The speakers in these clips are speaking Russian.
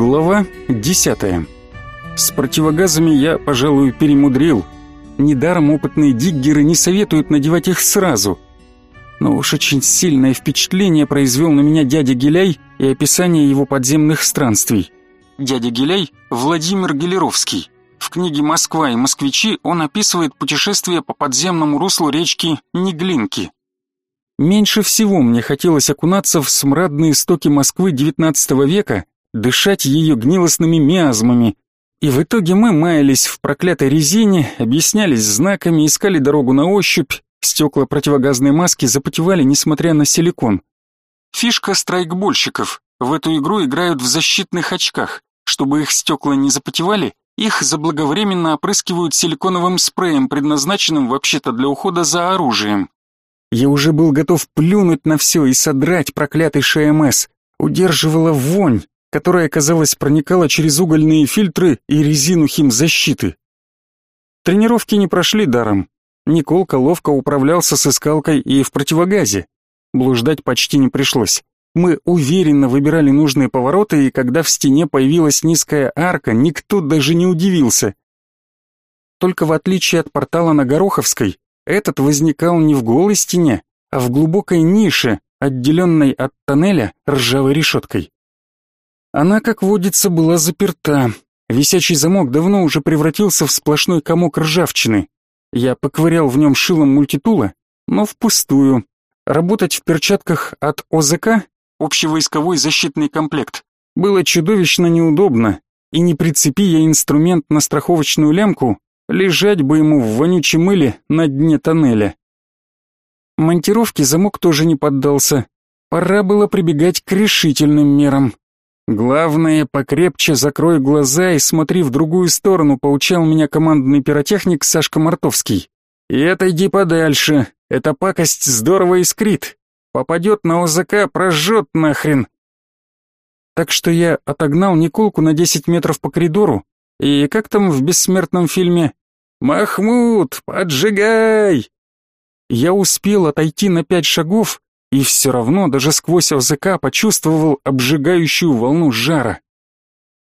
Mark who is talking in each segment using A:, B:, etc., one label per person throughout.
A: Глава 10. С противогазами я, пожалуй, перемудрил. Недаром опытные диггеры не советуют надевать их сразу. Но уж очень сильное впечатление произвел на меня дядя Геляй и описание его подземных странствий. Дядя Геляй – Владимир Гелеровский. В книге «Москва и москвичи» он описывает путешествие по подземному руслу речки Неглинки. Меньше всего мне хотелось окунаться в смрадные стоки Москвы XIX века дышать ее гнилостными миазмами. И в итоге мы маялись в проклятой резине, объяснялись знаками, искали дорогу на ощупь, стекла противогазной маски запотевали, несмотря на силикон. Фишка страйкбольщиков. В эту игру играют в защитных очках. Чтобы их стекла не запотевали, их заблаговременно опрыскивают силиконовым спреем, предназначенным вообще-то для ухода за оружием. Я уже был готов плюнуть на все и содрать проклятый ШМС. Удерживала вонь, которая, казалось, проникала через угольные фильтры и резину химзащиты. Тренировки не прошли даром. Николка ловко управлялся с искалкой и в противогазе. Блуждать почти не пришлось. Мы уверенно выбирали нужные повороты, и когда в стене появилась низкая арка, никто даже не удивился. Только в отличие от портала на Гороховской, этот возникал не в голой стене, а в глубокой нише, отделенной от тоннеля ржавой решеткой. Она, как водится, была заперта. Висячий замок давно уже превратился в сплошной комок ржавчины. Я поковырял в нем шилом мультитула, но впустую. Работать в перчатках от ОЗК, общевойсковой защитный комплект, было чудовищно неудобно, и не прицепи я инструмент на страховочную лямку, лежать бы ему в вонючем мыле на дне тоннеля. Монтировке замок тоже не поддался. Пора было прибегать к решительным мерам. «Главное, покрепче закрой глаза и смотри в другую сторону», поучал меня командный пиротехник Сашка Мартовский. «И отойди подальше, эта пакость здорово искрит. Попадет на ОЗК, прожжет нахрен». Так что я отогнал Николку на 10 метров по коридору, и как там в бессмертном фильме «Махмуд, поджигай!» Я успел отойти на пять шагов, и все равно даже сквозь ОЗК почувствовал обжигающую волну жара.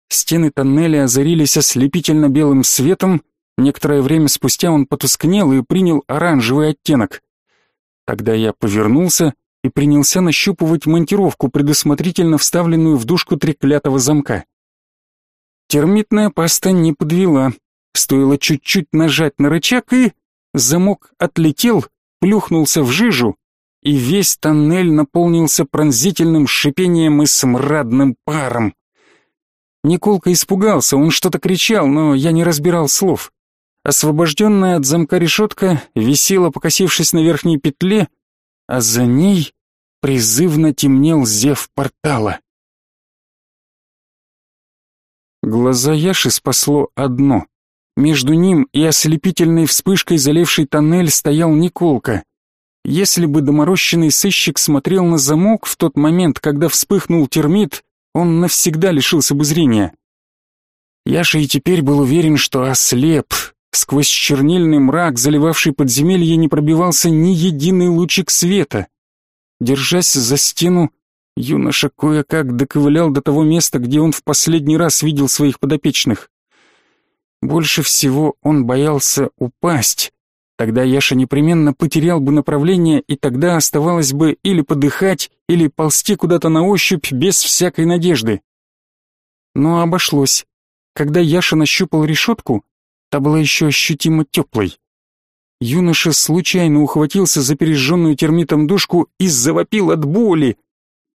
A: Стены тоннеля озарились ослепительно белым светом, некоторое время спустя он потускнел и принял оранжевый оттенок. Тогда я повернулся и принялся нащупывать монтировку, предусмотрительно вставленную в дужку треклятого замка. Термитная паста не подвела. Стоило чуть-чуть нажать на рычаг, и замок отлетел, плюхнулся в жижу, и весь тоннель наполнился пронзительным шипением и смрадным паром. Николка испугался, он что-то кричал, но я не разбирал слов. Освобожденная от замка решетка висела, покосившись на верхней петле, а за ней призывно темнел зев портала. Глаза Яши спасло одно. Между ним и ослепительной вспышкой заливший тоннель стоял Николка. Если бы доморощенный сыщик смотрел на замок в тот момент, когда вспыхнул термит, он навсегда лишился бы зрения. Яша и теперь был уверен, что ослеп. Сквозь чернильный мрак, заливавший подземелье, не пробивался ни единый лучик света. Держась за стену, юноша кое-как доковылял до того места, где он в последний раз видел своих подопечных. Больше всего он боялся упасть, Тогда Яша непременно потерял бы направление, и тогда оставалось бы или подыхать, или ползти куда-то на ощупь без всякой надежды. Но обошлось. Когда Яша нащупал решетку, та была еще ощутимо теплой. Юноша случайно ухватился за пережженную термитом душку и завопил от боли.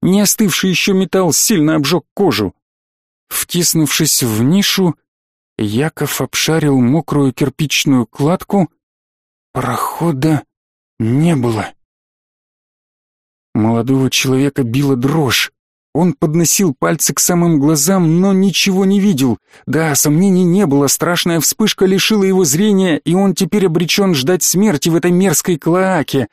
A: Не остывший еще металл сильно обжег кожу. Втиснувшись в нишу, Яков обшарил мокрую кирпичную кладку — Прохода не было. Молодого человека била дрожь. Он подносил пальцы к самым глазам, но ничего не видел. Да, сомнений не было, страшная вспышка лишила его зрения, и он теперь обречен ждать смерти в этой мерзкой клоаке.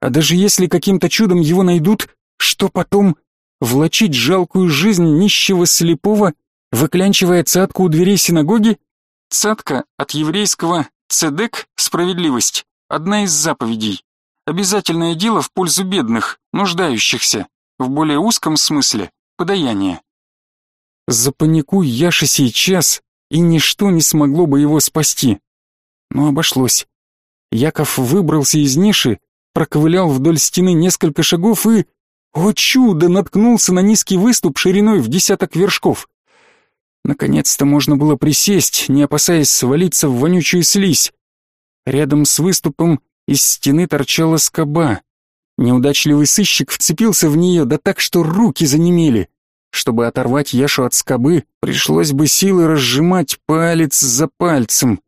A: А даже если каким-то чудом его найдут, что потом? Влачить жалкую жизнь нищего слепого, выклянчивая цатку у дверей синагоги? Цатка от еврейского Цедек – справедливость, одна из заповедей. Обязательное дело в пользу бедных, нуждающихся, в более узком смысле – подаяние. Запаникуй Яша сейчас, и ничто не смогло бы его спасти. Но обошлось. Яков выбрался из ниши, проковылял вдоль стены несколько шагов и... О чудо! Наткнулся на низкий выступ шириной в десяток вершков. Наконец-то можно было присесть, не опасаясь свалиться в вонючую слизь. Рядом с выступом из стены торчала скоба. Неудачливый сыщик вцепился в нее, да так, что руки занемели. Чтобы оторвать Яшу от скобы, пришлось бы силой разжимать палец за пальцем.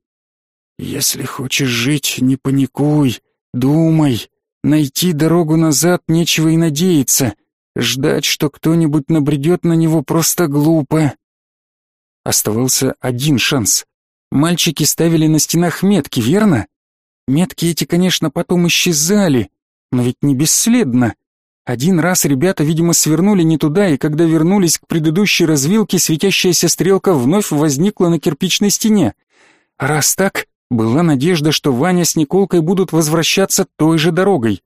A: «Если хочешь жить, не паникуй, думай. Найти дорогу назад нечего и надеяться. Ждать, что кто-нибудь набредет на него, просто глупо». Оставался один шанс. Мальчики ставили на стенах метки, верно? Метки эти, конечно, потом исчезали, но ведь не бесследно. Один раз ребята, видимо, свернули не туда, и когда вернулись к предыдущей развилке, светящаяся стрелка вновь возникла на кирпичной стене. Раз так, была надежда, что Ваня с Николкой будут возвращаться той же дорогой.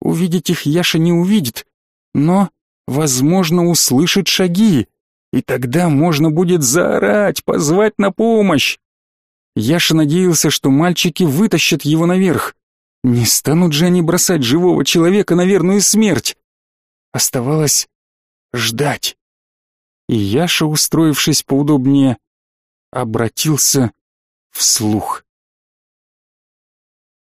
A: Увидеть их Яша не увидит, но, возможно, услышит шаги. И тогда можно будет заорать, позвать на помощь. Яша надеялся, что мальчики вытащат его наверх. Не станут же они бросать живого человека на верную смерть. Оставалось ждать. И Яша, устроившись поудобнее, обратился вслух.